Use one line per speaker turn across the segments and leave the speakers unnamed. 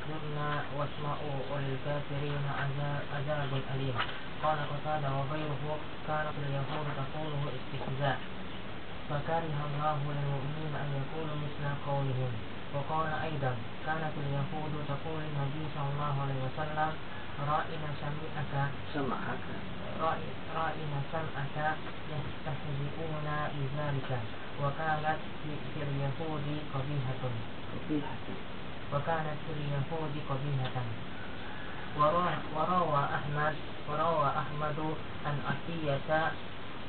انظرنا واسمعوا وللكافرين عذاب, أليم. قال قتادة وغيره كانت اليهود تقوله استهزاء. فكره الله للمؤمنين أن يقولوا مثل قولهم. وقال أيضا كانت اليهود تقول النبي صلى الله عليه وسلم رأينا سمعك
سمعك.
رأينا سمعك يستهزئون بذلك. وكانت في اليهود قبيحة.
قبيحة.
وكانت في اليهود قبيحة وروى أحمد وروى أحمد عن عطية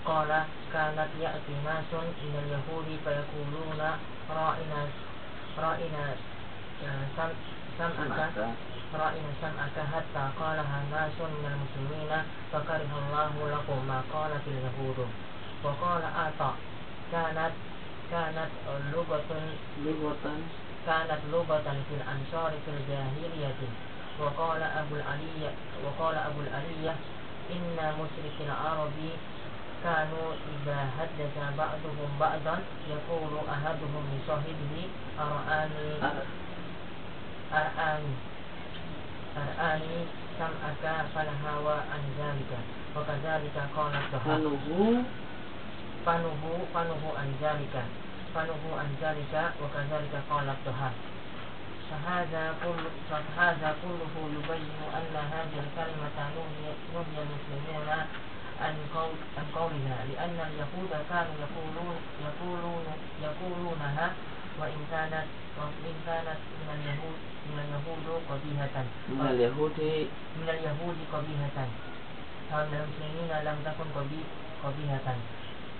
قال كانت يأتي ناس من اليهود فيقولون رأينا رأينا سمعك رأينا سمعك حتى قالها ناس من المسلمين فكره الله لكم ما قالت اليهود. وقال آطا كانت كانت لغة
لغة
كانت لغة في الأنصار في الجاهلية. وقال أبو العلي وقال أبو العلية إن مشرك العرب كانوا إذا حدث بعضهم بعضا يقول أحدهم لصاحبه أرآني أرآني أرآني سمعك فالهوى عن ذلك. وكذلك قال
فنه
فنه فنه عن ذلك. فنه عن ذلك وكذلك قال الطهار فهذا كل فهذا كله يبين أن هذه الكلمة نهي نهي المسلمون عن قول عن قولها لأن اليهود كانوا يقولون يقولون يقولونها وإن كانت وإن كانت من اليهود من اليهود قبيحة
من اليهود
من اليهود قبيحة فمن المسلمين لم تكن قبيحة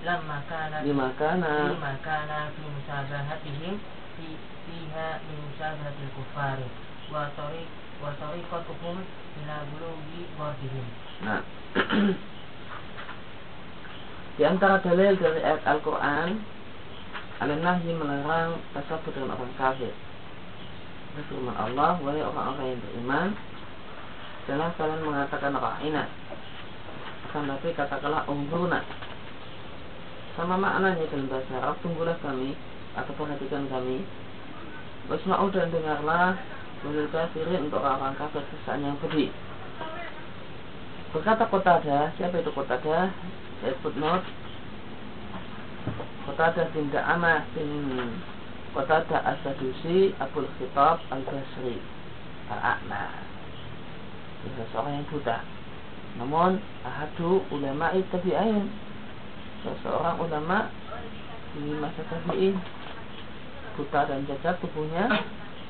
lama kana
lima kana
lima kana fi musabahatihim fi fiha min musabahatil kufar wa tariq wa tariqatuhum ila bulughi ghatihim
nah. Di antara dalil dari ayat Al-Quran Al-Nahyi melarang tersebut dengan orang kafir. Itu firman Allah Wahai orang-orang yang beriman Jangan kalian mengatakan rahina Akan tapi katakanlah umruna sama maknanya dalam bahasa Arab Tunggulah kami Atau perhatikan kami. Wasma'u dan dengarlah Walil kafirin untuk orang-orang kafir Kesan yang pedih Berkata Qatada, siapa itu Qatada? Saya footnote Qatada bin Da'amah bin Qatada As-Sadusi Abul Khitab Al-Basri. Al-A'ma. Seorang yang buta. Namun ahadu ulama tabi'in Seorang ulama di masa tabi'in Buta dan cacat tubuhnya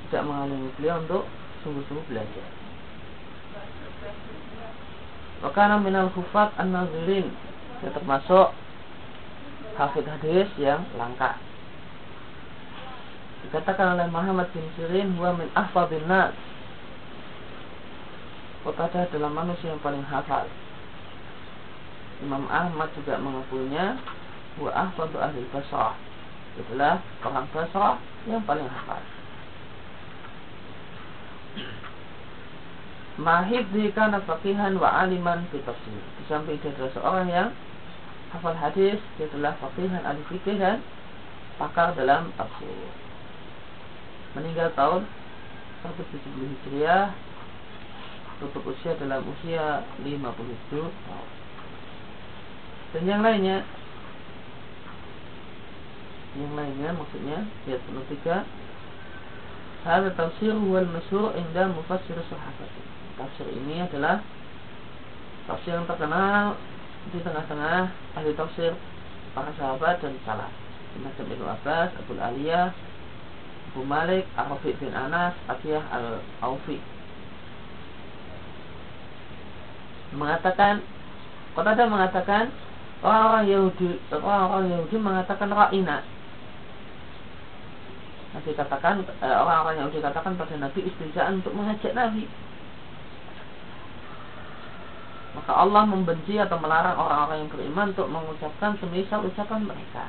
Tidak menghalangi beliau untuk sungguh-sungguh belajar Wakana minal hufat an-nazirin yang termasuk hafid hadis yang langka. Dikatakan oleh Muhammad bin Sirin huwa min ahfadin nas. Qatadah adalah manusia yang paling hafal. Imam Ahmad juga mengakuinya huwa ahfadu ahli Basrah. Itulah orang Basrah yang paling hafal. Mahid kana faqihan wa aliman fi tafsir. Di samping dia adalah seorang yang hafal hadis, dia adalah faqihan ahli fikih dan pakar dalam tafsir. Meninggal tahun 170 Hijriah, tutup usia dalam usia 57 tahun. Dan yang lainnya, yang lainnya maksudnya ayat penuh tiga Hada tafsir wal masyur inda mufassir sahabat. Tafsir ini adalah tafsir yang terkenal di tengah-tengah ahli tafsir para sahabat dan salaf. Macam Ibnu Abbas, Abu Aliyah, Abu Malik, Arafiq bin Anas, Atiyah al-Aufi mengatakan ada mengatakan orang-orang Yahudi orang-orang Yahudi mengatakan ra'ina Nabi katakan eh, orang-orang Yahudi katakan pada Nabi istinjaan untuk mengajak Nabi maka Allah membenci atau melarang orang-orang yang beriman untuk mengucapkan semisal ucapan mereka.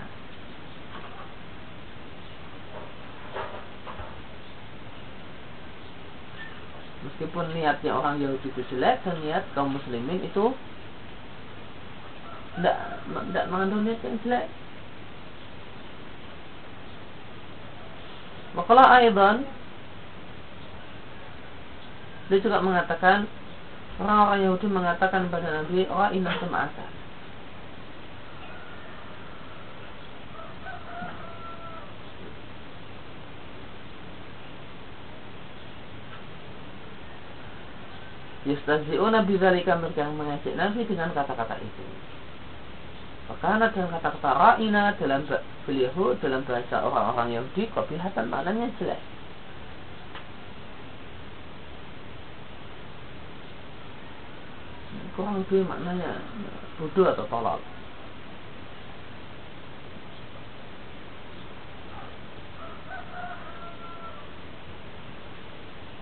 Meskipun niatnya orang Yahudi itu jelek dan niat kaum muslimin itu tidak tidak mengandung niat yang jelek. Makalah Aidan dia juga mengatakan orang-orang Yahudi mengatakan pada Nabi oh inna sam'aka Yastazzi'una bidzalika mereka mengejek Nabi dengan kata-kata itu. Karena dengan kata-kata ra'ina dalam beliau dalam bahasa orang-orang Yahudi kebihatan maknanya jelek. Kurang lebih maknanya bodoh atau tolol.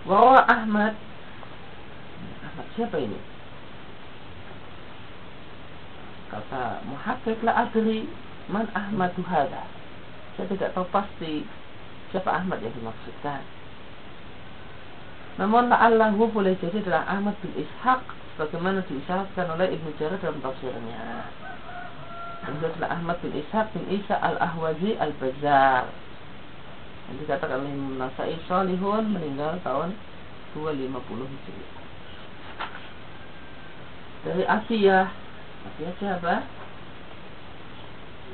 Warawa Ahmad Ahmad siapa ini? Kata muhakkik la adri man Ahmadu hadha. Saya tidak tahu pasti siapa Ahmad yang dimaksudkan. Namun la'allahu boleh jadi adalah Ahmad bin Ishaq sebagaimana diisyaratkan oleh Ibnu Jarir dalam tafsirnya. Adalah Ahmad bin Ishaq bin Isa al-Ahwazi al-Bazar. Yang dikatakan oleh Nasai Salihun meninggal tahun 250 Hijriah. Dari Asiyah Atiyah siapa?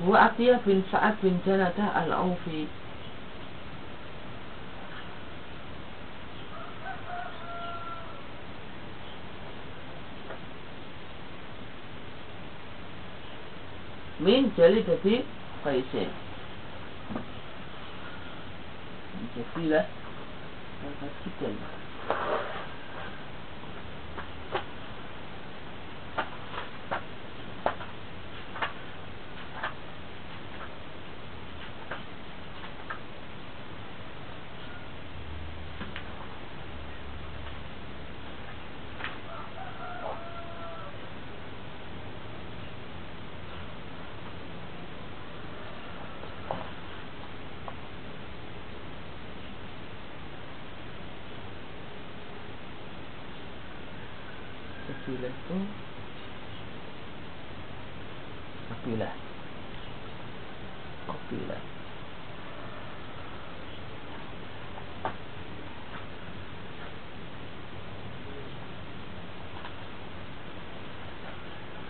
Huwa Atiyah bin Sa'ad bin Janadah al-Aufi. Min jali dari Qaisin Jadilah Kita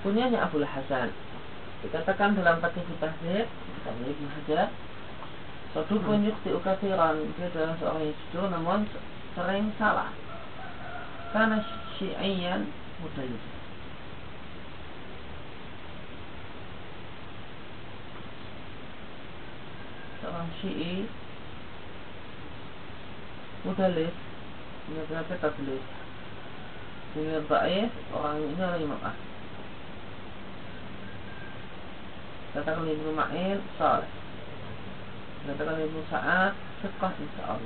Punyanya Abu Hasan Dikatakan dalam Fatih Tahzib Kata Ibn Hajar Suatu pun yukti ukathiran Dia adalah seorang yang jujur namun sering salah. Karena syi'iyan mudallis seorang syi'i mudallis menyebabkan tablis sehingga baik orang ini adalah Imam Ahmad katakan Ibnu Ma'in saleh. Katakan Ibnu Sa'ad sekah insya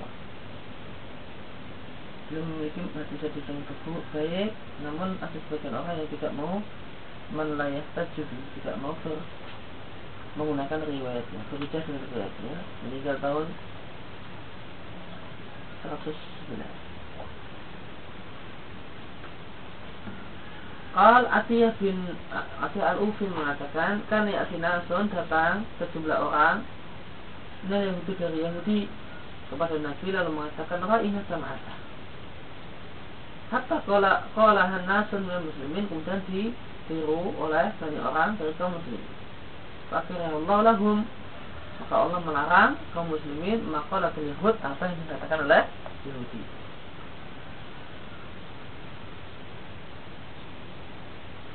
belum memiliki bisa yang teguh baik. Namun ada sebagian orang yang tidak mau melayah tajub tidak mau ber, menggunakan riwayatnya berbicara dengan riwayatnya meninggal tahun 109 Qal Atiyah bin Atiyah al-Ufin mengatakan kan Ya'ti Nasun datang sejumlah orang dari Yahudi dari Yahudi kepada Nabi lalu mengatakan Ra'ina sam'ata Hatta kola kola nasun minal muslimin kemudian ditiru oleh banyak orang dari kaum muslimin. Akhirnya Allah lahum maka Allah melarang kaum muslimin maka Yahud apa yang dikatakan oleh Yahudi.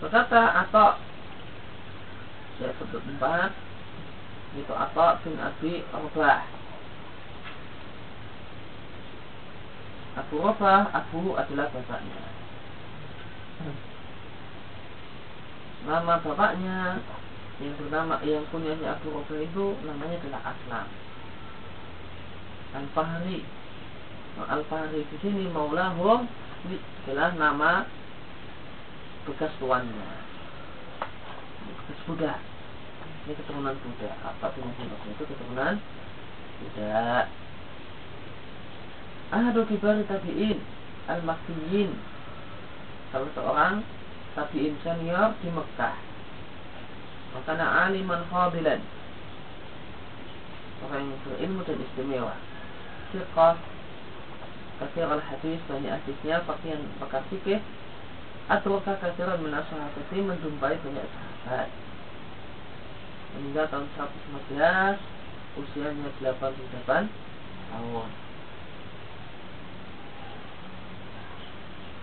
Berkata atau saya sebut empat itu atau bin Abi Rabah Abu Rafah, Abu adalah bapaknya. Nama bapaknya yang bernama yang punyanya Abu Rafah itu namanya adalah Aslam. Al-Fahri. Al-Fahri di sini Maulahum adalah nama bekas tuannya. Bekas Buddha. Ini keturunan Buddha. Apa itu keturunan Buddha ahadu kibar tabi'in al-maktiyin salah seorang tabi'in senior di Mekah. Makana aliman fadilan orang yang berilmu dan istimewa. Siqah. Kasir al hadis banyak hadisnya pakaian pakar fikih Atroka kasiran menasahatati menjumpai banyak sahabat? Meninggal tahun 115 Usianya 88 tahun.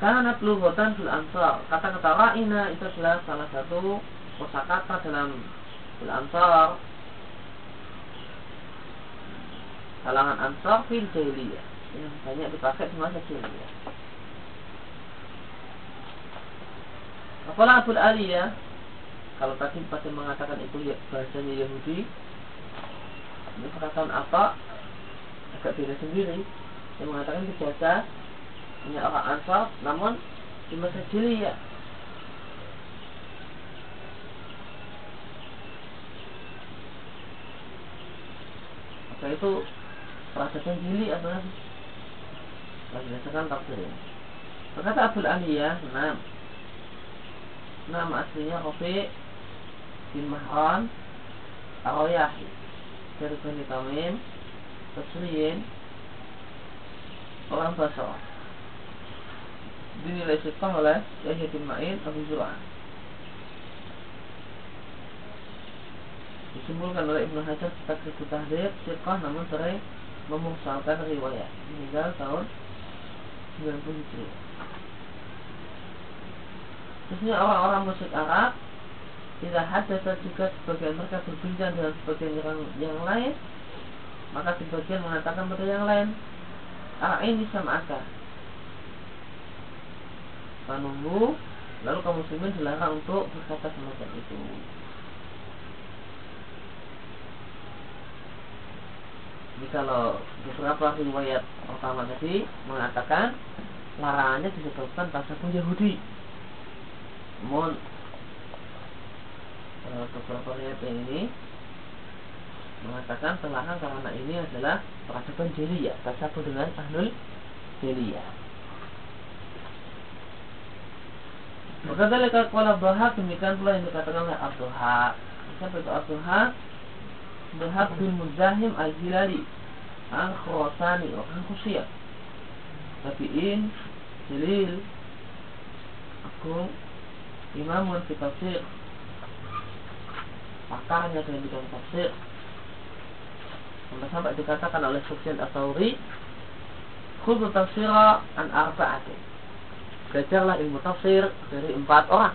Karena lughatan fil ansar Kata-kata ra'ina itu adalah salah satu kosakata dalam fil ansar. Kalangan ansar fil jahiliyah. Yang banyak dipakai di masa jahiliyah Apalah Abul ya. Kalau tadi pasti mengatakan itu ya, bahasanya Yahudi. Ini perkataan apa? Agak beda sendiri. Yang mengatakan bahasa hanya orang Ansar namun di masa ya. Apa itu? Perasaan jili adalah berdasarkan tafsir. Berkata Abdul Aliyah enam nama aslinya Rafi bin Mahran Aroyahi dari Bani Tamim Tasriyin orang Basrah dinilai sifah oleh Yahya bin Ma'in Abu Zur'ah. Disimpulkan oleh Ibnu Hajar kita kritik tahdir sifah namun sering memungsalkan riwayat. Meninggal tahun 90 Hijriah Khususnya orang-orang musyrik Arab tidak hadasa jika sebagian mereka berbincang dengan sebagian yang, yang lain maka sebagian mengatakan pada yang lain ini sama akar menunggu lalu kaum muslimin dilarang untuk berkata semacam itu Jadi kalau beberapa riwayat pertama tadi mengatakan larangannya disebabkan tasawuf Yahudi. Namun e, beberapa riwayat ini mengatakan terlarang karena ini adalah peradaban jeliyah, tasawuf dengan ahlul jeliyah. Maka dari kala bahak demikian pula yang dikatakan oleh Abdul Haq. Siapa itu? Abdul Haq bin Muzahim al-Hilali al-Khurasani orang Khusyah. Tabi'in, Jalil, Agung, Imamun fi tafsir. Pakarnya dalam bidang tafsir. Sampai sampai dikatakan oleh Sufyan Atsauri Khudu tafsira an arba'atin. Belajarlah ilmu tafsir dari empat orang.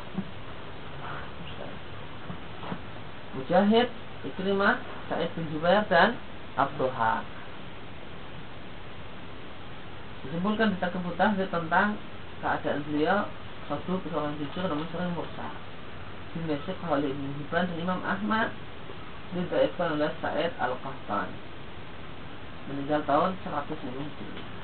Mujahid, Ikrimah, Sa'id bin Jubair dan Abduha. Disimpulkan di Takibut Tahzir tentang keadaan beliau satu seorang jujur namun sering mursa Bin Yasir oleh Ibn Hibban dan Imam Ahmad Ditaifkan oleh Sa'id Al-Qahtan Meninggal tahun 150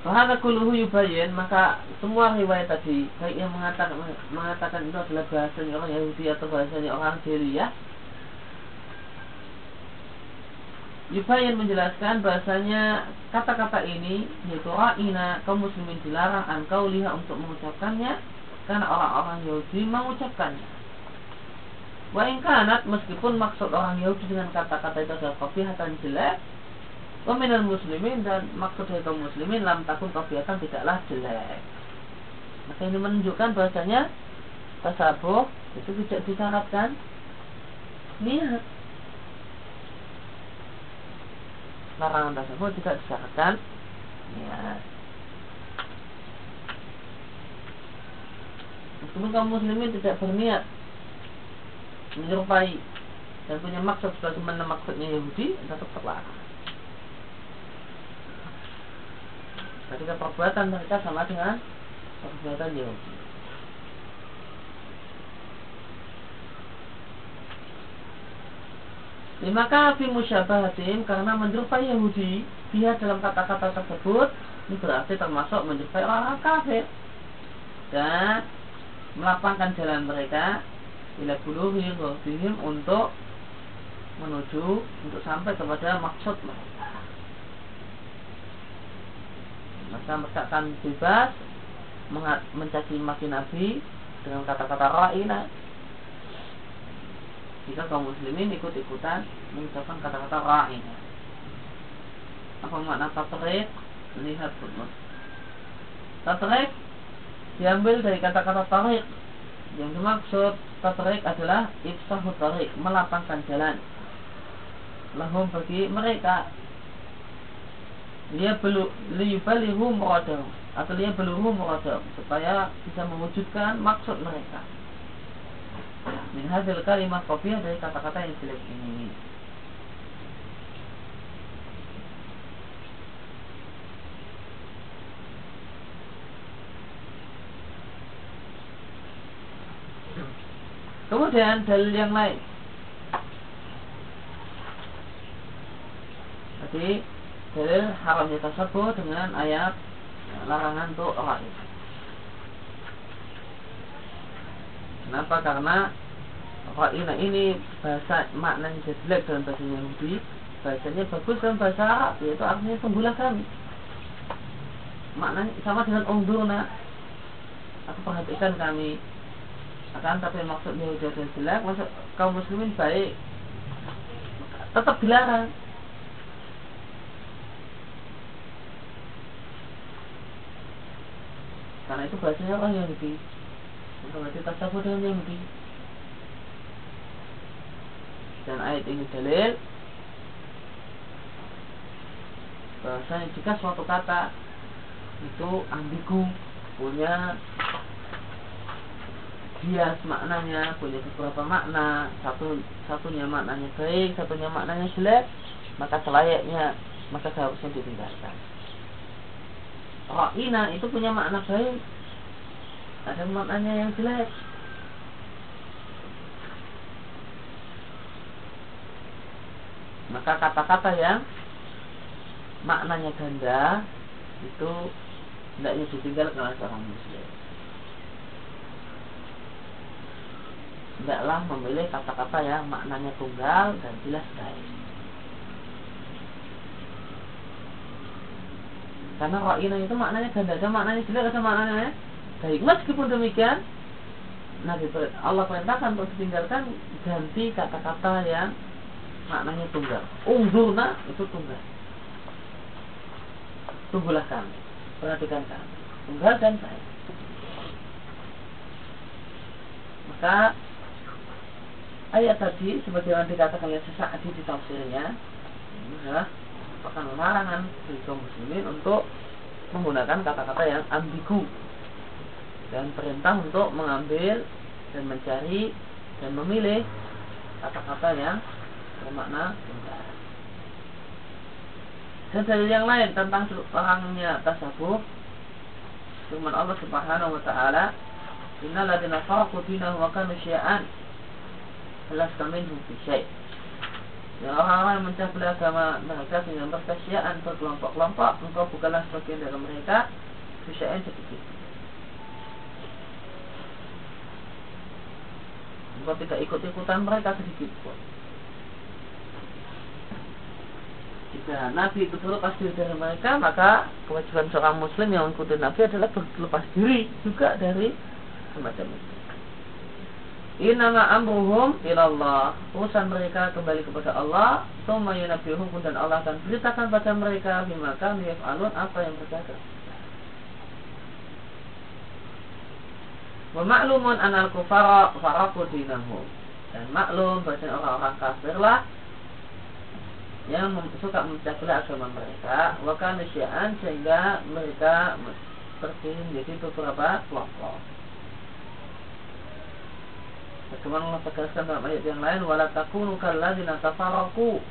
Wahana kuluhu yubayin maka semua riwayat tadi baik yang mengatakan mengatakan itu adalah bahasanya orang Yahudi atau bahasanya orang Syria Yubayin menjelaskan bahasanya kata-kata ini yaitu ra'ina kaum muslimin dilarang engkau lihat untuk mengucapkannya karena orang-orang Yahudi mengucapkannya. Wa kanat meskipun maksud orang Yahudi dengan kata-kata itu adalah kafihatan jelek Waminal muslimin dan maksud dari kaum muslimin lam takun kafiatan tidaklah jelek. Maka ini menunjukkan bahasanya tasabuh itu tidak disyaratkan niat. Larangan tasabuh tidak disyaratkan niat. Meskipun kaum muslimin tidak berniat menyerupai dan punya maksud sebagaimana maksudnya Yahudi tetap terlarang. ketika perbuatan mereka sama dengan perbuatan Yahudi. Lima kafi musyabahatim karena menyerupai Yahudi dia dalam kata-kata tersebut ini berarti termasuk menyerupai orang kafir dan melapangkan jalan mereka bila buluhi untuk menuju untuk sampai kepada maksud mereka. maka mereka akan bebas mencaci maki Nabi dengan kata-kata ra'ina jika kaum muslimin ikut-ikutan mengucapkan kata-kata ra'ina. Apa makna tatrik? Lihat footnote. Tatrik diambil dari kata-kata tarik. Yang dimaksud tatrik adalah ifsahu tarik, melapangkan jalan. Lahum bagi mereka dia belum liyubalihu muradahum atau dia belum muradahum supaya bisa mewujudkan maksud mereka min hasil kalimat kopiah dari kata-kata yang jelek ini Kemudian dalil yang lain. Jadi dalil haramnya tersebut dengan ayat larangan untuk raib. Kenapa? Karena Ra'ina ini bahasa maknanya jelek dalam bahasa Yahudi. Bahasanya bagus dalam bahasa Arab Yaitu artinya tunggulah kami. Maknanya sama dengan ungdurna Aku perhatikan kami. Akan tapi maksud Yahudi adalah jelek Maksud kaum muslimin baik. Tetap dilarang. Karena itu bahasanya orang Yahudi Berarti tasawuf dengan Yahudi. Dan ayat ini dalil. Bahasanya jika suatu kata itu ambigu punya bias maknanya punya beberapa makna satu satunya maknanya baik satunya maknanya jelek maka selayaknya maka seharusnya ditinggalkan. Ra'ina itu punya makna baik Ada maknanya yang jelek Maka kata-kata yang maknanya ganda itu hendaknya ditinggalkan oleh seorang muslim. Tidaklah memilih kata-kata yang maknanya tunggal dan jelas baik. Karena ra'ina itu maknanya ganda, ada maknanya jelek, ada maknanya baik. Meskipun demikian, Nabi Allah perintahkan untuk ditinggalkan ganti kata-kata yang maknanya tunggal. Ungzurna itu tunggal. Tunggulah kami, perhatikan kami. Tunggal dan baik. Maka ayat tadi sebagaimana dikatakan oleh sesaat di tafsirnya adalah merupakan larangan kaum muslimin untuk menggunakan kata-kata yang ambigu dan perintah untuk mengambil dan mencari dan memilih kata-kata yang bermakna tunggal. Dan dalil yang lain tentang orangnya tasawuf firman Allah Subhanahu wa taala Innal ladzina faraqu dinahum wa kanu syai'an lasta minhum fi syai' yang orang-orang yang mencari belah agama mereka dengan berkasiaan berkelompok-kelompok engkau bukanlah sebagian dari mereka yang sedikit engkau tidak ikut-ikutan mereka sedikit pun. Jika Nabi itu terlepas diri dari mereka maka kewajiban seorang muslim yang mengikuti Nabi adalah berlepas diri juga dari semacam itu. Inama amruhum ilallah. Urusan mereka kembali kepada Allah. Suma yunabihum dan Allah akan beritakan pada mereka Bimaka alun apa yang mereka Wa maklumun anal kufara faraku dinahum Dan maklum bahwa orang-orang kafir lah yang suka memecah belah agama mereka. Wakan syi'an sehingga mereka seperti menjadi beberapa kelompok. Bagaimana Allah tegaskan dalam ayat yang lain? Wala takunu kalladzina tafarraqu.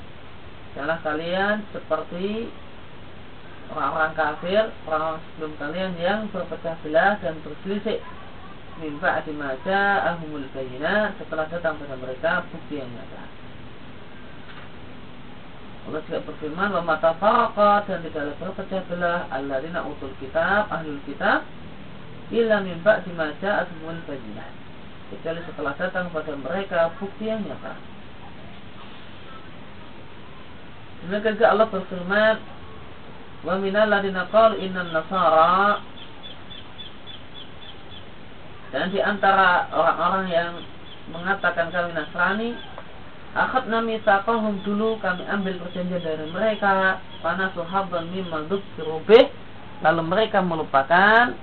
Janganlah kalian seperti orang-orang kafir, orang-orang sebelum kalian yang berpecah belah dan berselisih min ba'di ma ja'ahumul bayyinat setelah datang pada mereka bukti yang nyata. Allah juga berfirman wa matafarraqa dan tidaklah berpecah belah alladzina utul kitab ahlul kitab illa min ba'di ma ja'ahumul bayyinat kecuali setelah datang pada mereka bukti yang nyata. Demikian juga Allah berfirman, "Wa minal ladina qalu innan nasara" Dan di antara orang-orang yang mengatakan kami Nasrani, Akhad nami taqahum dulu kami ambil perjanjian dari mereka Karena suhabban mimma dzukirubih Lalu mereka melupakan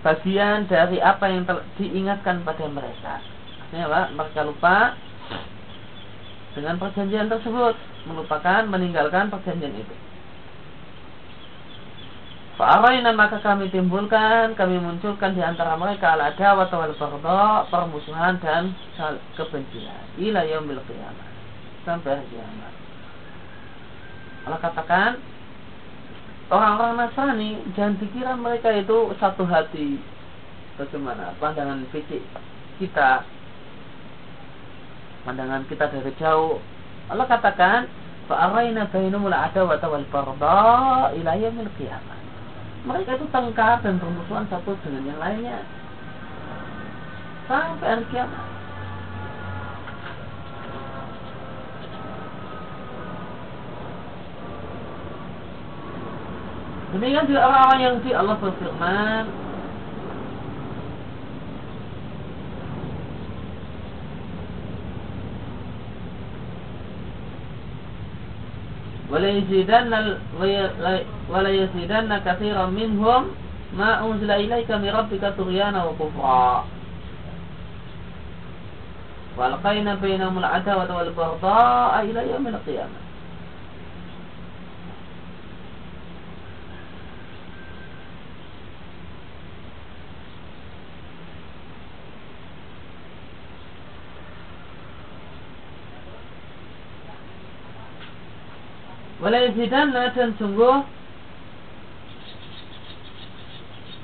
Bagian dari apa yang diingatkan pada mereka. Artinya apa? Mereka lupa Dengan perjanjian tersebut Melupakan, meninggalkan perjanjian itu Fa'araina maka kami timbulkan, kami munculkan di antara mereka al adawat wal baghdha, permusuhan dan kebencian. Ila yaumil qiyamah. Sampai hari kiamat. Allah katakan orang-orang Nasrani jangan dikira mereka itu satu hati. Bagaimana pandangan fisik kita pandangan kita dari jauh. Allah katakan fa'araina bainumul adawat wal baghdha ila yaumil qiyamah mereka itu tengkar dan bermusuhan satu dengan yang lainnya sampai hari kiamat. Demikian juga orang-orang yang di Allah berfirman wala yazidanna katsiran minhum ma unzila ilaika min rabbika tughyana wa kufra walqaina bainahum al'adawa wal baghdha ila yaumil qiyamah Walayazidanna dan sungguh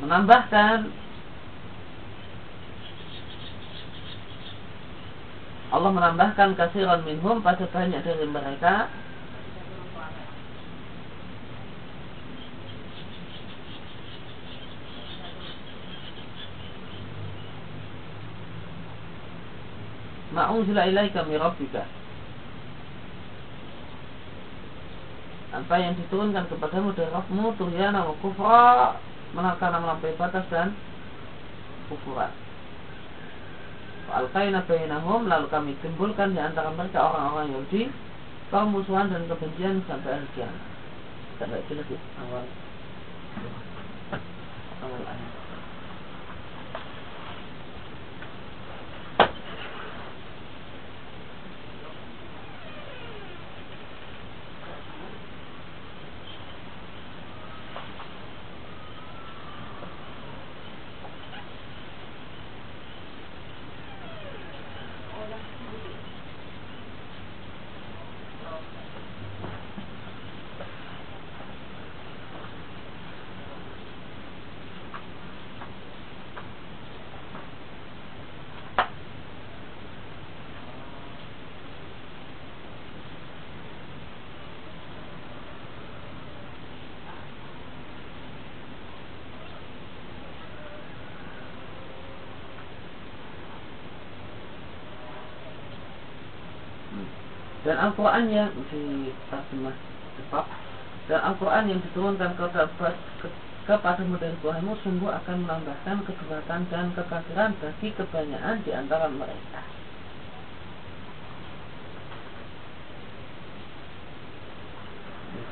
menambahkan Allah menambahkan kasiran minhum pada banyak dari mereka. Ma'unzila ilaika mirabbika apa yang diturunkan kepadamu dari Rabbmu tuhyana wa kufra karena melampaui batas dan kufuran. Al-Qaina lalu kami timbulkan di antara mereka orang-orang Yahudi permusuhan dan kebencian sampai akhir kiamat. Baca lagi awal awal ayat. Dan Al-Quran yang di terjemah cepat dan Al-Quran yang diturunkan kepada kepada modern Tuhanmu sungguh akan menambahkan kekuatan dan kekafiran bagi kebanyakan di antara mereka.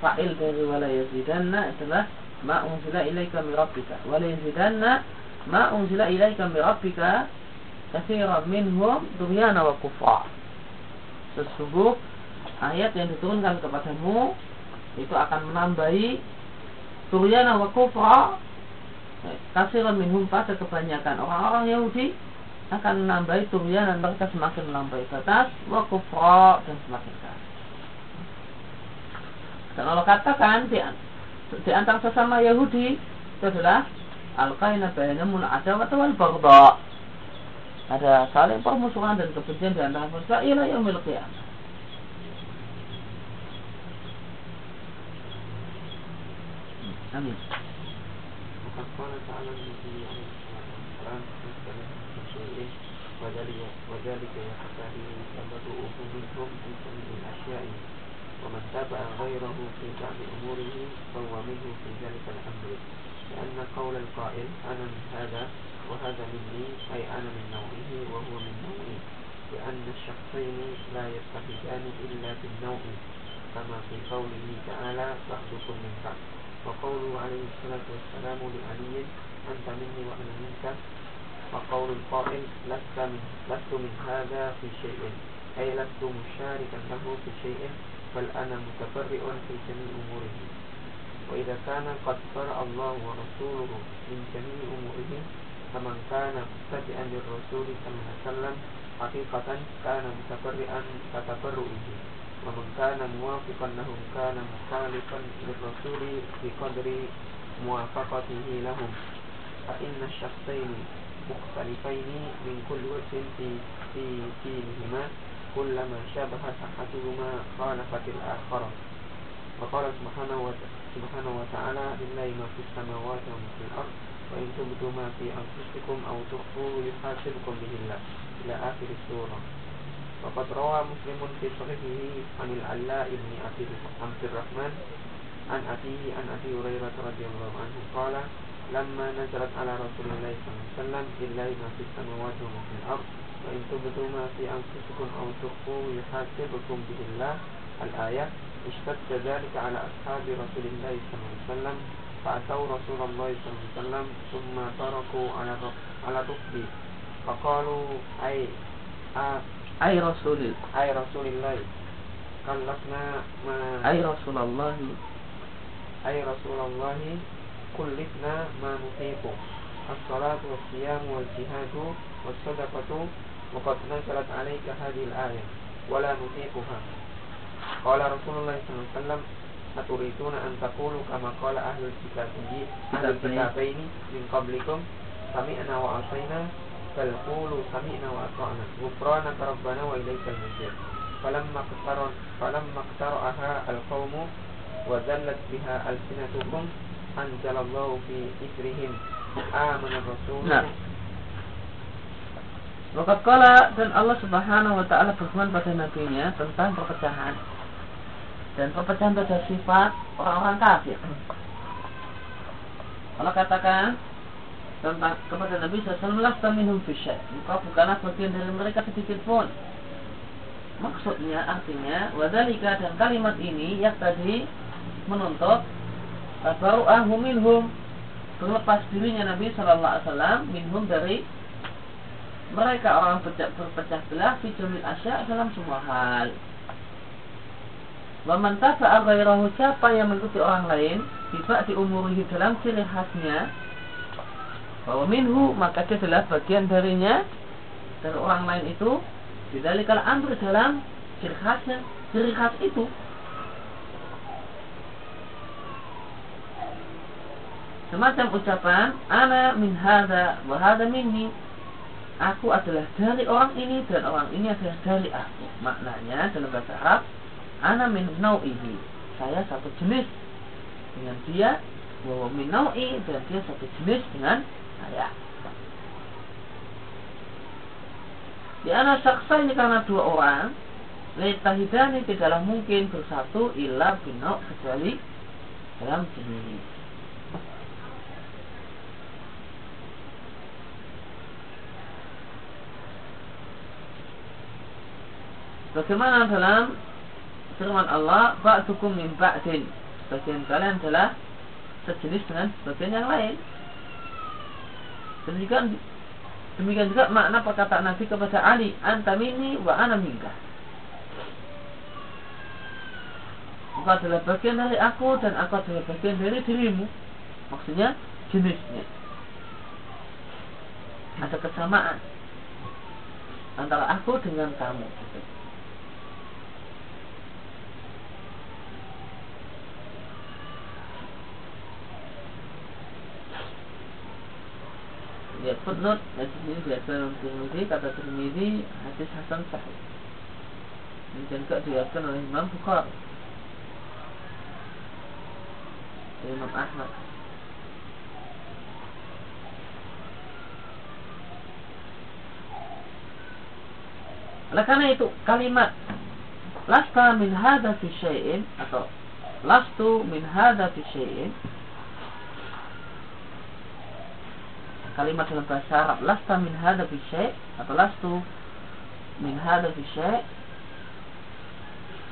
Fa'il dari wala yazidanna adalah ma unzila ilaika min rabbika. Wala yazidanna ma ilaika min rabbika katsiran minhum dunyana wa kufra sesungguh ayat yang diturunkan kepadamu itu akan menambahi turyana wa kufra kasiran minhum pada kebanyakan orang-orang Yahudi akan menambahi dan mereka semakin melampaui batas wa kufra dan semakin kafir. Dan Allah katakan di, di antara sesama Yahudi itu adalah al-qaina bainahum al-adawata wal baghdha ada saling permusuhan dan kebencian di antara mereka ila yaumil qiyamah. Amin.
وقد قال النبي عليه الصلاة والسلام في شيء وذلك يقتضي تبرؤه منهم في جميع الأشياء ومن تابع غيره في بعض أموره فهو منه في ذلك الأمر لأن قول القائل أنا من هذا وهذا مني أي أنا من نوعه وهو من نوعي لأن الشخصين لا يتحدان إلا بالنوع كما في قوله تعالى بعضكم من بعض وقوله عليه الصلاة والسلام لعلي أنت مني وأنا منك وقول القائل لست من, لست من هذا في شيء أي لست مشاركا له في شيء بل أنا متفرئ في جميع أموره وإذا كان قد فرع الله ورسوله من جميع أموره فمن كان متبعا للرسول صلى الله عليه وسلم حقيقة كان متفرئا كتفرئه ومن كان موافقا لهم كان مخالفا للرسول بقدر موافقته لهم فإن الشخصين مختلفين من كل وجه في في دينهما. كلما شبهت أحدهما خالفت الآخر وقال سبحانه وتعالى لله ما في السماوات وما في الأرض. وإن تبدوا ما في أنفسكم أو تخفوه يحاسبكم به الله إلى آخر السورة. وقد روى مسلم في صحيحه عن العلاء بن عبد الرحمن عن أبيه عن أبي هريرة رضي الله عنه قال لما نزلت على رسول الله صلى الله عليه وسلم لله ما في السماوات وما في الأرض. وإن تبدوا ما في أنفسكم أو تخفوه يحاسبكم به الله الآية اشتد ذلك على أصحاب رسول الله صلى الله عليه وسلم فأتوا رسول الله صلى الله عليه وسلم ثم تركوا على على الركب فقالوا أي آه
أي رسول
أي رسول الله كلفنا ما
أي رسول الله
أي رسول الله كلفنا ما نطيق الصلاة والصيام والجهاد والصدقة وقد نزلت عليك هذه الآية ولا نطيقها قال رسول الله صلى الله عليه وسلم aturiduna an taqulu kama kala ahlul kitabi ahlul kitabaini min qablikum sami'na wa asaina bal qulu sami'na wa ata'na ghufranaka rabbana wa ilaikal masir. Falamma qtaron falamma qtara'aha alqawmu wa zallat biha alsinatuhum anjalallahu fi isrihim amana rasul
nah. Wakat kala dan Allah Subhanahu wa taala berfirman pada nabinya tentang perpecahan. Dan perpecahan pada sifat orang-orang kafir. Allah katakan tentang kepada Nabi SAW lasta minhum fisyai. Engkau bukanlah bagian dari mereka sedikit pun. Maksudnya artinya wadalika dan kalimat ini yang tadi menuntut tabaru'ahu minhum berlepas dirinya Nabi Wasallam minhum dari mereka orang berpecah, belah fi asya dalam semua hal. Wa man tafa'a ghairahu siapa yang mengikuti orang lain tiba di umurihi dalam ciri khasnya bahwa minhu maka dia adalah bagian darinya dari orang lain itu tidak kalau ambil dalam ciri khasnya ciri khas itu. Semacam ucapan ana min hadza wa hadza minni. Aku adalah dari orang ini dan orang ini adalah dari aku. Maknanya dalam bahasa Arab ana min nau'ihi. Saya satu jenis dengan dia wa min nau'i dan dia satu jenis dengan saya. Di anak saksa ini karena dua orang Laitahidani tidaklah mungkin bersatu illa binau kecuali dalam jenis. Bagaimana dalam firman Allah, Ba'dukum min ba'din. Sebagian kalian adalah sejenis dengan sebagian yang lain. Demikian demikian juga makna perkataan Nabi kepada Ali, anta minni wa ana minka. Engkau adalah bagian dari aku dan aku adalah bagian dari dirimu. Maksudnya jenisnya. Ada kesamaan antara aku dengan kamu. Gitu. Lihat footnote hadis ini dihasilkan Tirmidzi kata Tirmidzi hadis Hasan Sahih. Dan juga diriwayatkan oleh Imam Bukhari. Imam Ahmad. Oleh karena itu kalimat lasta min hadha fi syai'in atau lastu min hadha fi syai'in kalimat dalam bahasa Arab lasta min hadha fi atau lastu min hadha fi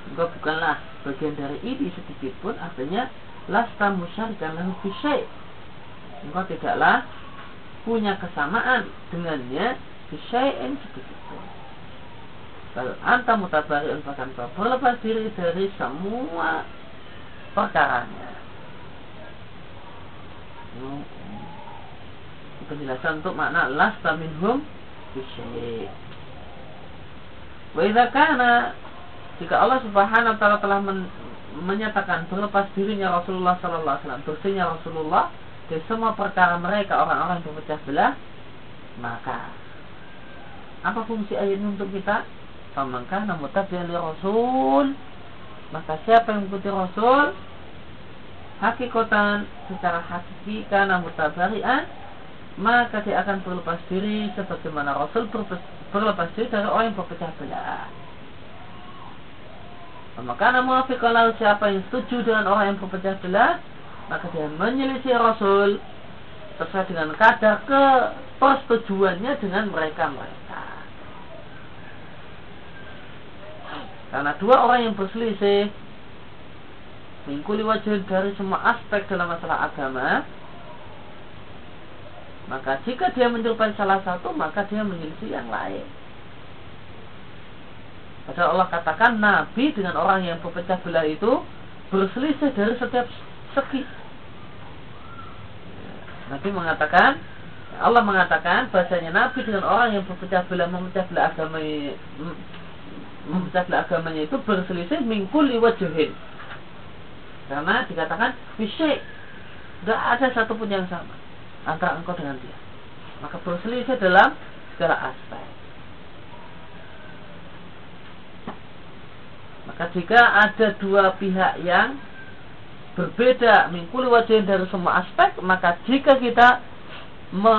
engkau bukanlah bagian dari ini sedikit pun artinya lasta musyarikan lahu fi syai' engkau tidaklah punya kesamaan dengannya fi syai'in sedikit pun. Kalau anta mutabari'un bahkan kau berlepas diri dari semua perkaranya. Penjelasan untuk makna lasta minhum fi syai' Wa kana jika Allah Subhanahu wa taala telah men, menyatakan berlepas dirinya Rasulullah sallallahu alaihi wasallam, bersihnya Rasulullah dari semua perkara mereka orang-orang yang berpecah belah, maka apa fungsi ayat ini untuk kita? Faman kana mutabi'an Rasul, maka siapa yang mengikuti Rasul hakikatan secara hakiki karena mutabarian maka dia akan berlepas diri sebagaimana Rasul berlepas diri dari orang yang berpecah belah. Maka nama kalau siapa yang setuju dengan orang yang berpecah belah, maka dia menyelisih Rasul sesuai dengan kadar ke persetujuannya dengan mereka-mereka. Karena dua orang yang berselisih mengkuli wajah dari semua aspek dalam masalah agama, maka jika dia menyerupai salah satu, maka dia menyelisih yang lain. Padahal Allah katakan Nabi dengan orang yang berpecah belah itu berselisih dari setiap segi. Nabi mengatakan, Allah mengatakan bahasanya Nabi dengan orang yang berpecah belah memecah belah agama memecah belah agamanya itu berselisih mingkul wajhin. Karena dikatakan fisik, tidak ada satupun yang sama antara engkau dengan dia. Maka berselisih dalam segala aspek. Maka jika ada dua pihak yang berbeda mingkuli wajah dari semua aspek, maka jika kita me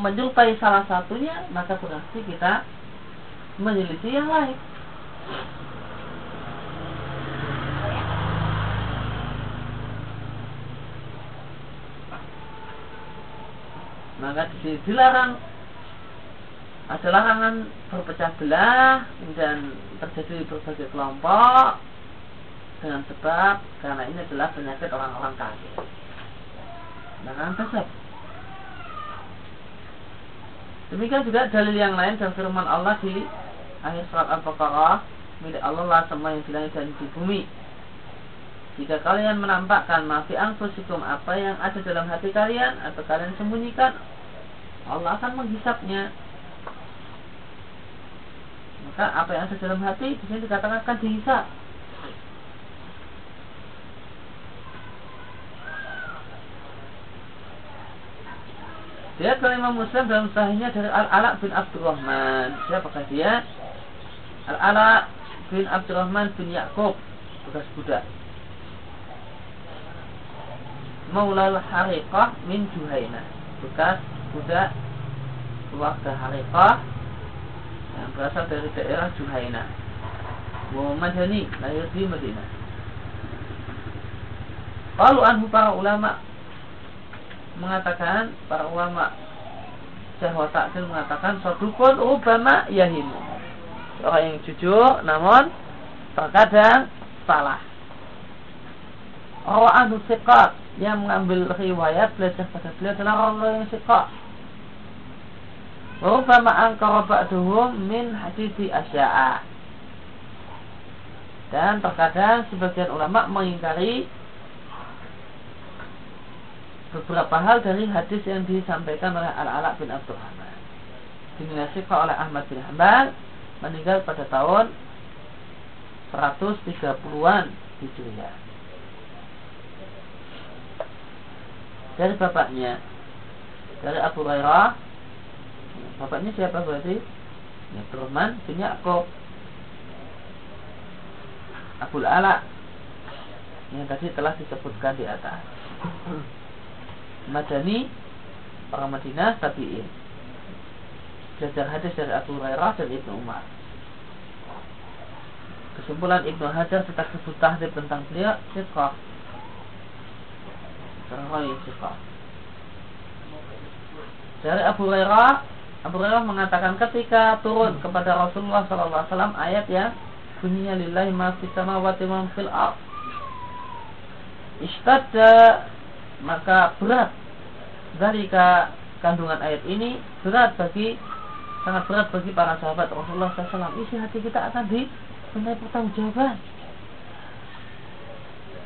menyerupai salah satunya, maka berarti kita menyelisih yang lain. Maka dilarang ada larangan berpecah belah dan terjadi berbagai kelompok dengan sebab karena ini adalah penyakit orang-orang kafir. Larangan tersebut. Demikian juga dalil yang lain dalam firman Allah di akhir surat Al-Baqarah milik Allah lah semua yang di dan di bumi. Jika kalian menampakkan mafi anfusikum apa yang ada dalam hati kalian atau kalian sembunyikan Allah akan menghisapnya. Maka apa yang ada dalam hati di sini dikatakan akan dihisap. Dia kelima Muslim dalam sahihnya dari Al-Ala bin Abdurrahman. Siapakah dia? Al-Ala bin Abdurrahman bin Yakub bekas budak. Maulal Hariqah min Juhaina bekas budak keluarga Harifah yang berasal dari daerah Juhaina. Muhammad Hani lahir di Madinah. Kalau anhu para ulama mengatakan para ulama Syahwa Ta'zil mengatakan Sodukun Obama Yahimu Orang yang jujur namun terkadang salah Orang anu sikat yang mengambil riwayat belajar pada beliau adalah orang yang sikat Rubama angkara ba'duhum min hadithi asya'a. Dan terkadang sebagian ulama mengingkari beberapa hal dari hadis yang disampaikan oleh Al-Ala bin Abdul Rahman. Dinasikan oleh Ahmad bin Hanbal meninggal pada tahun 130-an Hijriah. Dari bapaknya, dari Abu Hurairah Bapaknya siapa berarti? Ya, Abdurrahman bin Ya'qub. Abul Ala yang tadi telah disebutkan di atas. Madani orang Madinah tabi'in. Belajar hadis dari Abu Hurairah dan Ibnu Umar. Kesimpulan Ibnu Hajar tentang sebut tahdib tentang beliau Siqah Terang Siqah Dari Abu Hurairah Abu Hurairah mengatakan ketika turun kepada Rasulullah SAW ayat yang bunyinya lillahi ma fis samawati wa fil ard. Maka berat dari kandungan ayat ini berat bagi sangat berat bagi para sahabat Rasulullah SAW. Isi hati kita akan di pertanggungjawaban.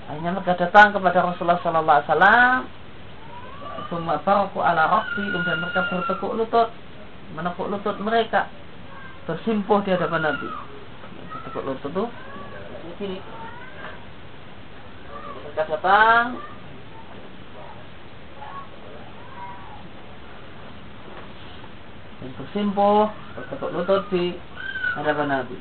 Akhirnya mereka datang kepada Rasulullah SAW. Baraku ala raksi. Kemudian mereka bertekuk lutut. Menekuk lutut mereka. Bersimpuh di hadapan Nabi. Bertekuk lutut tuh. Di. Mereka datang. Dan bersimpuh. Bertekuk lutut di hadapan Nabi.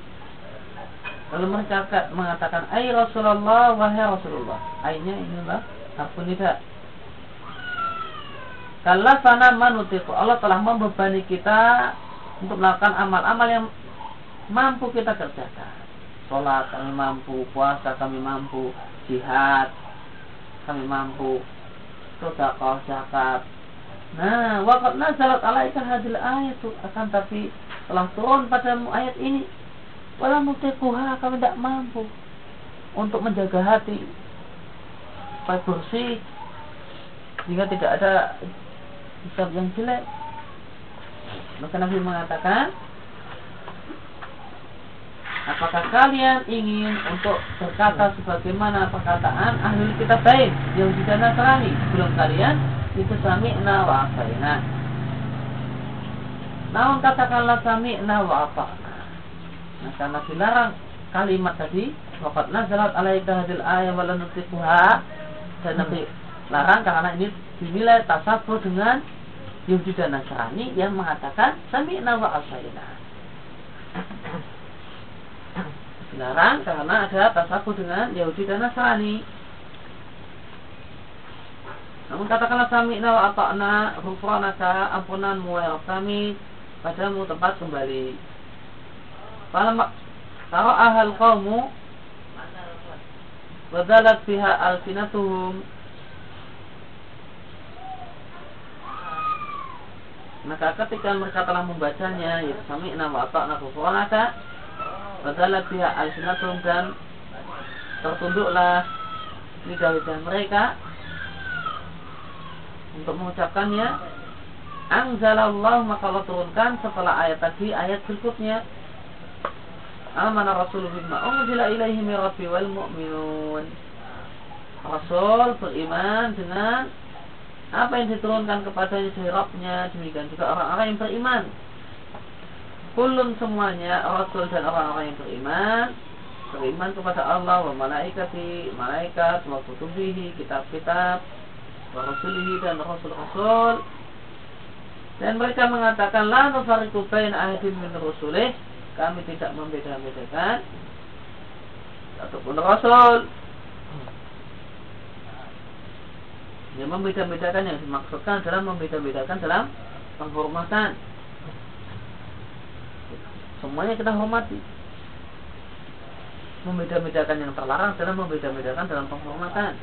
Lalu mereka mengatakan, Ay Rasulullah, wahai Rasulullah. Aynya inilah aku tidak. Kalau sana manutiku, Allah telah membebani kita untuk melakukan amal-amal yang mampu kita kerjakan. Sholat kami mampu, puasa kami mampu, jihad kami mampu, sedekah zakat. Nah, waqad nazalat alaika hadil ayat akan tapi telah turun padamu ayat ini Walau mutikuha kami tidak mampu untuk menjaga hati supaya bersih sehingga tidak ada hisab yang jelek. Maka Nabi mengatakan, Apakah kalian ingin untuk berkata sebagaimana perkataan ahli kita baik yang tidak Nasrani sebelum kalian itu sami'na wa afaina. Namun katakanlah sami'na wa apa Nah, karena dilarang kalimat tadi, waqad nazalat alaika hadil ayat wa lanutiquha dan Nabi larang karena ini dinilai tasabur dengan Yahudi dan Nasrani yang mengatakan sami'na wa asaina. Dilarang karena ada tasabur dengan Yahudi dan Nasrani. Namun katakanlah sami'na wa ata'na ghufranaka ampunanmu ya kami padamu tempat kembali. Falamma ahal qawmu Wadalat biha alfinatuhum Maka ketika mereka telah membacanya Yaitu sami'na wa ta'na kufranaka Wadalat biha alfinatuhum Dan tertunduklah lidah-lidah mereka Untuk mengucapkannya. Anzalallahu maka Allah turunkan setelah ayat tadi ayat berikutnya. Amana rasul bima unzila ilaihi min rabbi wal mu'minun. Rasul beriman dengan apa yang diturunkan kepadanya dari Rabbnya demikian juga orang-orang yang beriman. Kulun semuanya Rasul dan orang-orang yang beriman beriman kepada Allah wa malaikati malaikat wa kutubihi kitab-kitab wa rasulihi dan rasul-rasul. Dan mereka mengatakan la nufariqu bain ahadin min rusulih. Kami tidak membeda-bedakan. Ataupun Rasul yang membeda-bedakan yang dimaksudkan adalah membeda-bedakan dalam penghormatan semuanya kita hormati membeda-bedakan yang terlarang adalah membeda-bedakan dalam penghormatan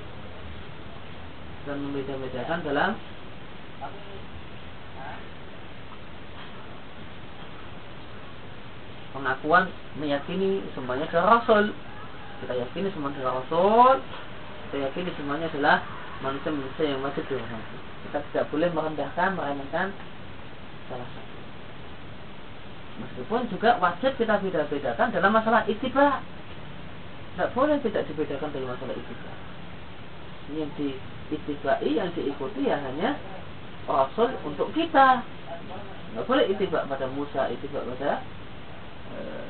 dan membeda-bedakan dalam pengakuan meyakini semuanya adalah Rasul. Kita yakini semuanya adalah Rasul. Kita yakini semuanya adalah manusia-manusia yang wajib dihormati. Kita tidak boleh merendahkan, meremehkan salah satu. Meskipun juga wajib kita beda-bedakan dalam masalah itiba. Tidak boleh tidak dibedakan dalam masalah itiba. Yang diitibai, yang diikuti ya hanya Rasul untuk kita. Tidak boleh itiba pada Musa, itiba pada Eh,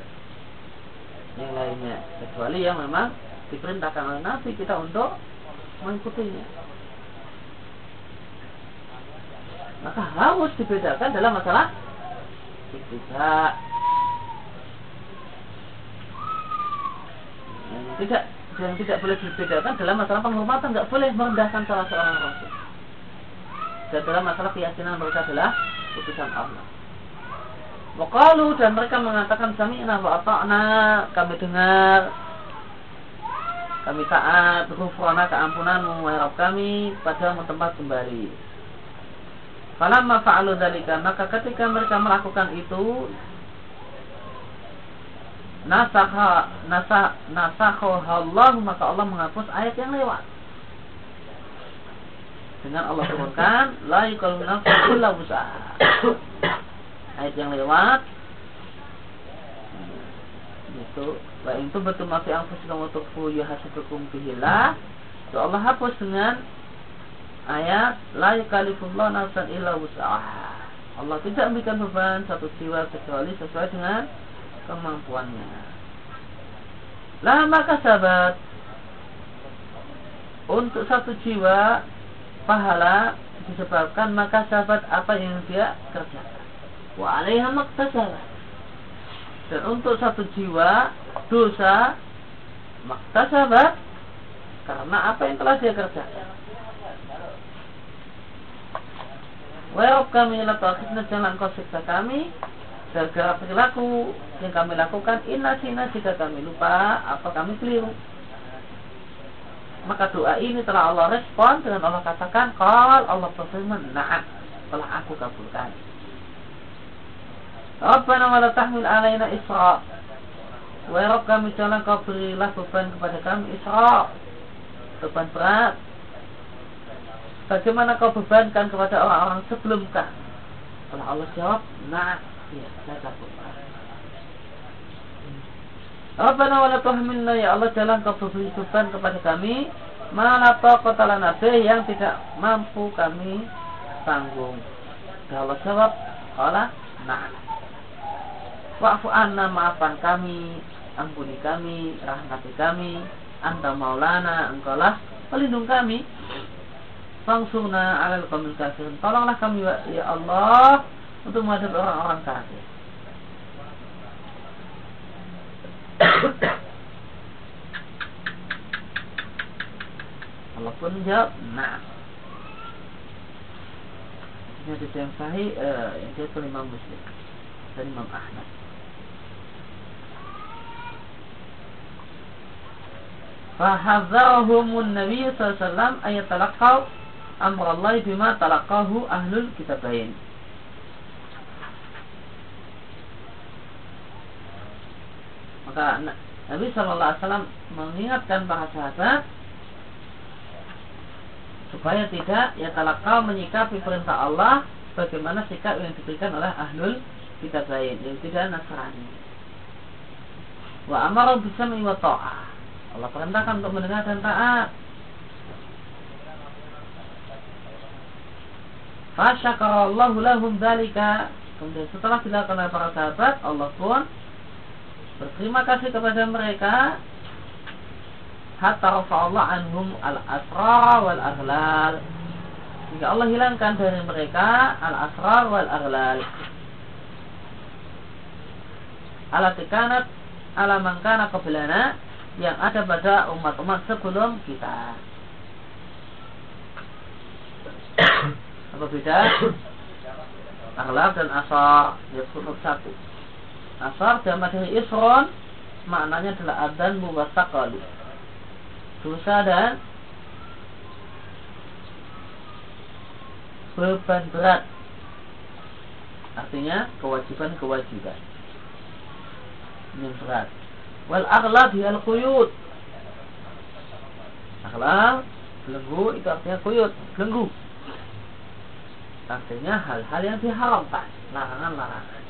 yang lainnya kecuali yang memang diperintahkan oleh Nabi kita untuk mengikutinya maka harus dibedakan dalam masalah tidak tidak yang tidak boleh dibedakan dalam masalah penghormatan. Nggak boleh merendahkan salah seorang rasul. Dan dalam masalah keyakinan mereka adalah putusan Allah. Wakalu dan mereka mengatakan sami'na wa ata'na. Kami dengar. Kami taat ghufrana keampunanmu wahai kami pada tempat kembali Falamma fa'alu dalika maka ketika mereka melakukan itu nasakha nasah nasakha Allah maka Allah menghapus ayat yang lewat. Dengan Allah turunkan la yukallu nafsan illa ayat yang lewat. Itu wa itu betul mafi anfusikum wa tukhfu yuhasibukum bihillah itu Allah hapus dengan ayat la yukallifullahu nafsan illa wus'aha Allah tidak memberikan beban satu jiwa kecuali sesuai dengan kemampuannya. Lah maka sahabat untuk satu jiwa pahala disebabkan maka sahabat apa yang dia kerjakan. Wa alaiha maktasabat. Dan untuk satu jiwa dosa maktasabat karena apa yang telah dia kerjakan. Wa kami la jangan kau siksa kami. Gara perilaku yang kami lakukan inasina jika kami lupa apa kami keliru. Maka doa ini telah Allah respon dengan Allah katakan kal Allah berfirman na'am telah aku kabulkan. Rabbana wa la tahmil alaina isra. Wa kami jangan kau berilah beban kepada kami isra. Beban berat bagaimana kau bebankan kepada orang-orang sebelum kami telah Allah jawab nah Iya, saya takut. Rabbana wa la tuhmilna ya Allah jalan kau beri beban kepada kami mana kota nabi yang tidak mampu kami tanggung. Ya Allah jawab, Allah nah. Wa'fu anna maafkan kami, ampuni kami, rahmati kami, anta maulana, engkaulah pelindung kami. Fangsuna alal qawmil kafirin. Tolonglah kami ya Allah untuk menghadapi orang-orang kafir. Allah pun menjawab, nah. Ini ada yang sahih, uh, yang dia Imam Muslim dan Imam Ahmad. Fahadzarahumun Nabi SAW ayat talakau amr Allah bima talakahu ahlul kitabain. maka Nabi Shallallahu Alaihi Wasallam mengingatkan para sahabat supaya tidak ya talakal menyikapi perintah Allah bagaimana sikap yang diberikan oleh ahlul kita lain yang tidak nasrani. Wa amara bisa wa. Allah perintahkan untuk mendengar dan taat. Fasyakarallahu lahum dalika. Kemudian setelah dilakukan oleh para sahabat, Allah pun berterima kasih kepada mereka. Hatta Allah anhum al asra wal aghlal hingga Allah hilangkan dari mereka al asra wal aghlal ala tikanat ala mangkana kebilana yang ada pada umat-umat sebelum kita apa beda aghlal dan asar ya satu Asar dan dari isron maknanya adalah adan muwasakalu. Dosa dan beban berat. Artinya kewajiban-kewajiban. Ini berat. Wal aghlab al kuyut. Aghlab belenggu itu artinya kuyut, belenggu. Artinya hal-hal yang diharamkan, larangan-larangan.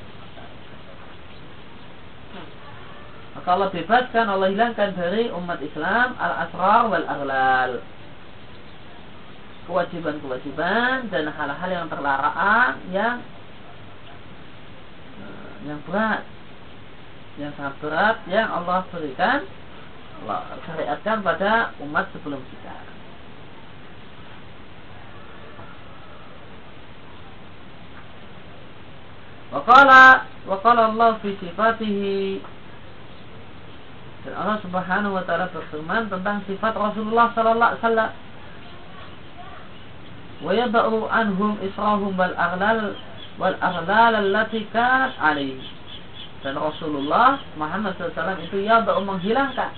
Maka Allah bebaskan, Allah hilangkan dari umat Islam al-asrar wal aghlal. Kewajiban-kewajiban dan hal-hal yang terlarang yang eh, yang berat, yang sangat berat yang Allah berikan, Allah syariatkan pada umat sebelum kita. Wakala wakala Allah fi sifatihi dan Allah Subhanahu wa taala berfirman tentang sifat Rasulullah sallallahu alaihi wasallam. Wa yad'u anhum israhum wal aghlal wal aghlal allati kanat alaihi. Dan Rasulullah Muhammad SAW itu yad'u menghilangkan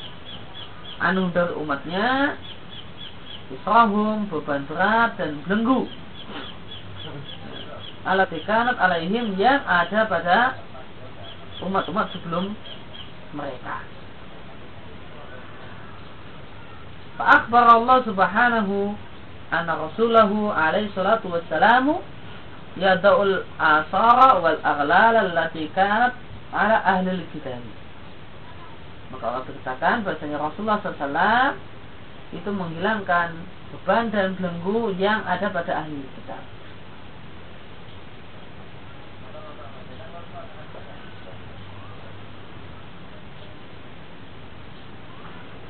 anu dari umatnya israhum beban berat dan belenggu alati kanat alaihim yang ada pada umat-umat sebelum mereka. Fa'akbar Allah subhanahu anna rasulahu alaihi salatu wassalamu yada'ul asara wal aghlal allati kanat ala ahli kitab. Maka Allah berkatakan bahasanya Rasulullah SAW itu menghilangkan beban dan belenggu yang ada pada ahli kitab.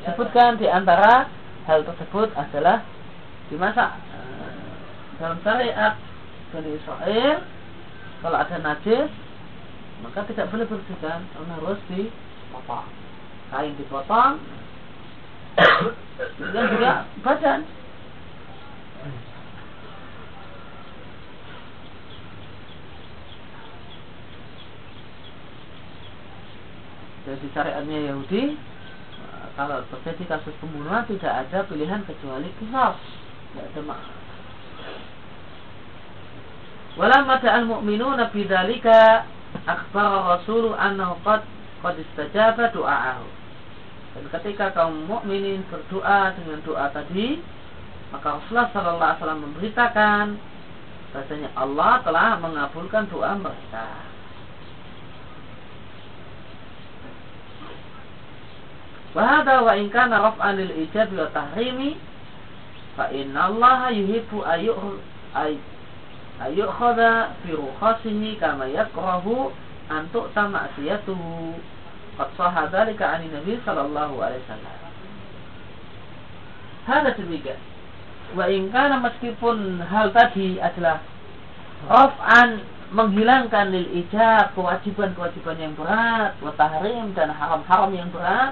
Sebutkan di antara hal tersebut adalah di masa eh, dalam syariat dari Israel kalau ada najis maka tidak boleh bersihkan karena harus dipotong. Kain dipotong dan juga badan. Jadi syariatnya Yahudi kalau terjadi kasus pembunuhan tidak ada pilihan kecuali kisah tidak ada makna Walamma ta'al mu'minuna bidzalika akhbar Rasul annahu qad qad istajaba du'aahu. Dan ketika kaum mukminin berdoa dengan doa tadi, maka Rasulullah sallallahu alaihi wasallam memberitakan bahasanya Allah telah mengabulkan doa mereka. Wahada wa in kana raf'an lil ijab wa tahrimi fa inna Allah yuhibbu ayyuh ayukhadha fi rukhasihi kama yakrahu an tu'ta ma'siyatuhu. Qad sahha 'ani nabi sallallahu alaihi wasallam. Hada demikian wa in kana meskipun hal tadi adalah raf'an menghilangkan lil ijab kewajiban-kewajiban yang berat wa tahrim dan haram-haram yang berat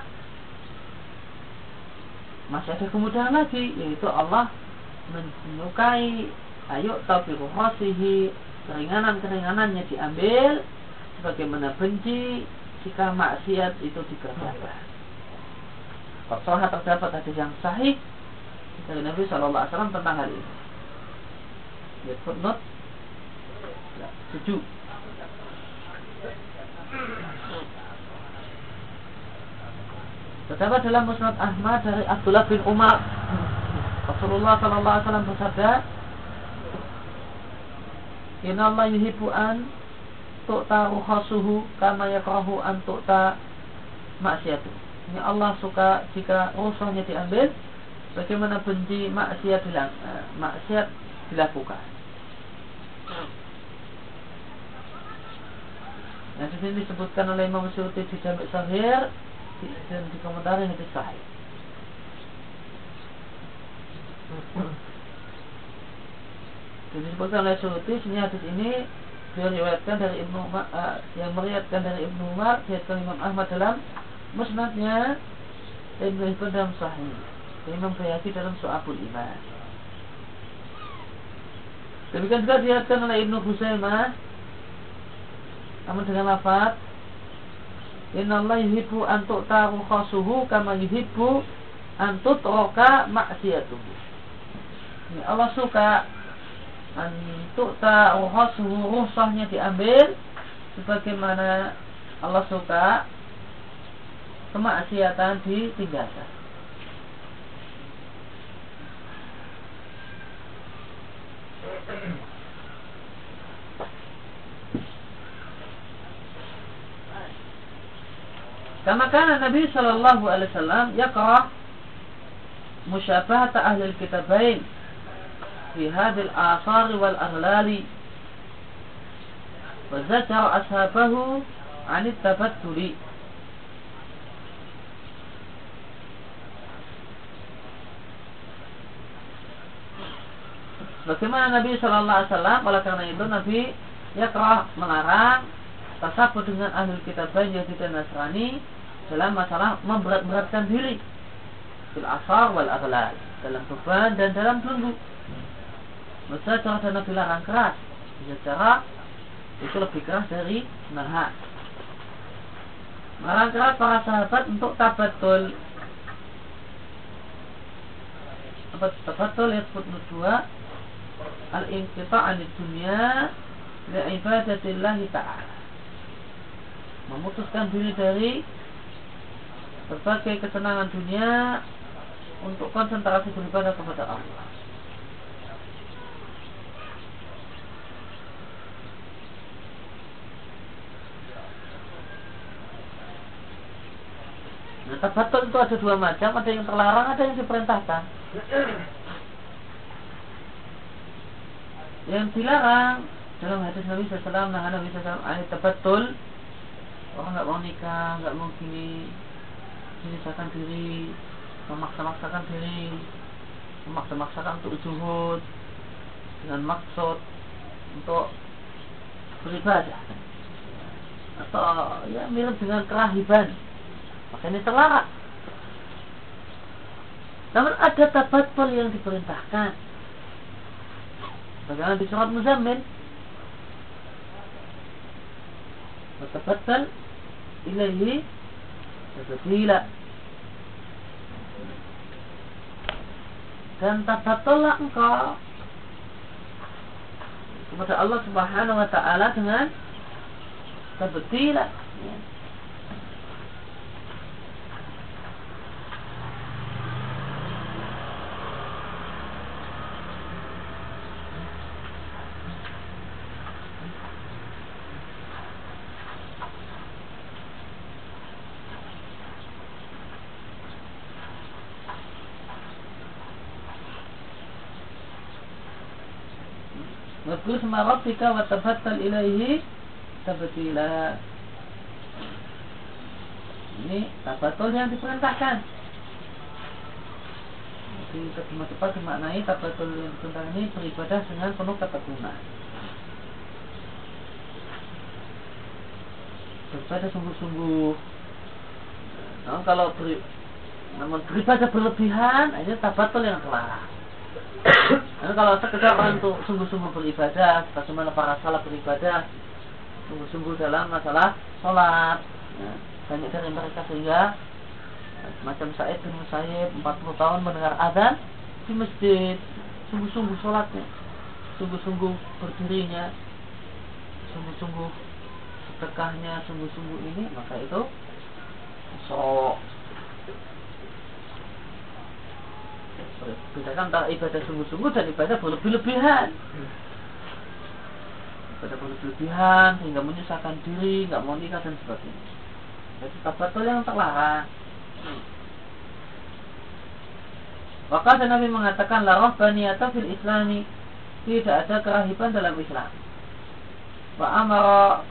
masih ada kemudahan lagi yaitu Allah menyukai ayo tapi ruhasihi keringanan-keringanannya diambil sebagaimana benci jika maksiat itu dikerjakan. Kalau terdapat hadis yang sahih dari Nabi Shallallahu Alaihi Wasallam tentang hal ini. Lihat footnote ya, tujuh. Terdapat dalam Musnad Ahmad dari Abdullah bin Umar Rasulullah Shallallahu Alaihi Wasallam bersabda, Inna Allah yuhibu an tu'ta ruhasuhu kama yakrahu an tu'ta maksiatu. Ini Allah suka jika rusuhnya diambil bagaimana benci maksiat uh, maksiat dilakukan. Nah, di sini disebutkan oleh Imam Syuuti di Jami' Sahir dan di komentar ini sahih. Jadi disebutkan oleh Syuuti sini hadis ini diriwayatkan dari Ibnu uh, yang meriwayatkan dari Ibnu Umar diriwayatkan Imam Ahmad dalam musnadnya Ibnu Hibban dalam Sahih Imam Bayhaqi dalam Su'abul Iman Demikian juga diriwayatkan oleh Ibnu Husaimah namun dengan lafaz Inna Allah yuhibbu an tu'ta khasuhu kama yuhibbu an tutroka maksiatuhu. Ini Allah suka untuk ta'uhasuhu ruhsahnya diambil sebagaimana Allah suka kemaksiatan ditinggalkan. كما كان النبي صلى الله عليه وسلم يقرأ مشابهة أهل الكتابين في هذه الآثار والأغلال وذكر أصحابه عن التفتل Bagaimana Nabi Shallallahu Alaihi Wasallam? Oleh karena itu Nabi ya kerah melarang tasabut dengan ahli kitab Yahudi dan Nasrani dalam masalah memberat-beratkan diri. Fil asar wal aghlal dalam beban dan dalam belenggu maka cara Nabi larang keras. Bisa cara itu lebih keras dari naha Melarang keras para sahabat untuk tabatul. Apa tabatul lihat footnote 2 Al-inqita anid dunia li'ibadatillahi ta'ala memutuskan diri dari berbagai kesenangan dunia untuk konsentrasi beribadah kepada Allah Nah, tabatul itu ada dua macam, ada yang terlarang, ada yang diperintahkan. Yang dilarang dalam hadis Nabi SAW, nah Nabi SAW, ayat tabatul, orang nggak mau nikah, nggak mau gini, menyusahkan diri, memaksa-maksakan diri, memaksa-maksakan untuk juhud dengan maksud untuk beribadah atau ya mirip dengan kerahiban maka ini terlarang. Namun ada tabatul yang diperintahkan. Bagaimana di surat Muzammil? Tabatul ilaihi tabtila. Dan tabatullah engkau kepada Allah Subhanahu wa taala dengan tabtila. Ya Sama rabbika wa tabattal ilaihi tabtila. Ini tabatul yang diperintahkan. Jadi terjemah tepat dimaknai tabatul yang diperintahkan ini beribadah dengan penuh ketekunan. Beribadah sungguh-sungguh. Nah, kalau beri, namun beribadah berlebihan, ini tabatul yang terlarang. Kalau sekedar untuk sungguh-sungguh beribadah, bagaimana para salah beribadah, sungguh-sungguh dalam masalah sholat, ya, banyak dari mereka sehingga macam Said bin Musayyib 40 tahun mendengar azan di masjid, sungguh-sungguh sholatnya, sungguh-sungguh berdirinya, sungguh-sungguh sedekahnya, sungguh-sungguh ini, maka itu sok bedakan antara ibadah sungguh-sungguh dan ibadah berlebih-lebihan ibadah berlebih-lebihan sehingga menyusahkan diri nggak mau nikah dan sebagainya. Jadi tabatul yang terlarang maka Nabi mengatakan la rahbaniyata fil islami. Tidak ada kerahiban dalam Islam. Wa amara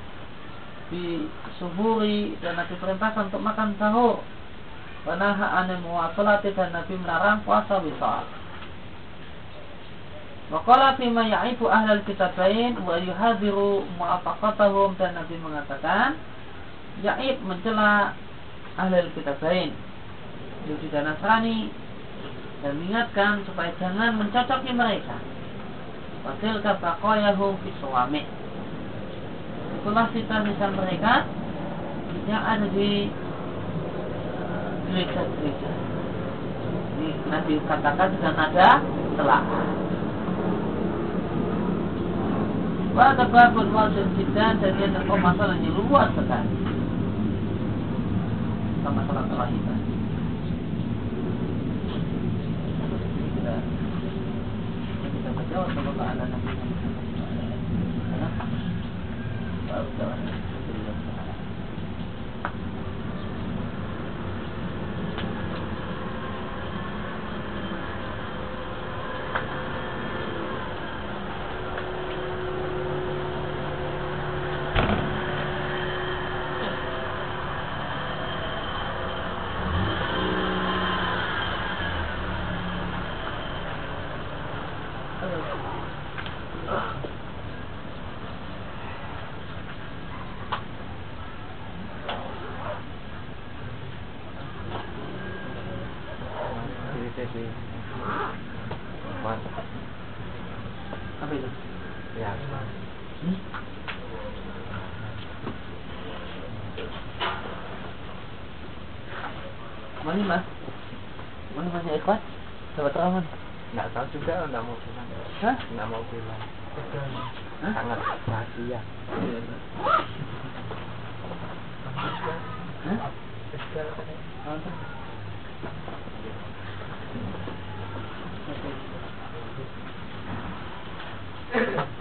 di suhuri dan Nabi perintahkan untuk makan sahur Wanaha anil muwasalati dan Nabi melarang puasa wisal. Waqala fima ya'ifu ahlal kitabain wa yuhadiru mu'afaqatahum dan Nabi mengatakan Ya'ib mencela ahlal kitabain Yahudi dan Nasrani dan mengingatkan supaya jangan mencocoki mereka. Wasil kabakoyahum fiswami. Itulah sisa-sisa mereka yang ada di gereja-gereja. Ini nanti katakan dengan ada telah. Pada babun wajib kita dan ada masalah yang luas sekali. Sama masalah kelahiran. Kita kita menjawab kalau ada nabi Baru jalan. Mana mas? Mana masnya ikhwan? Dapat ramalan?
nggak tahu juga nggak mau bilang
Hah?
nggak mau bilang.
Hah?
sangat rahasia
Iya, Pak. Hah? Thank you.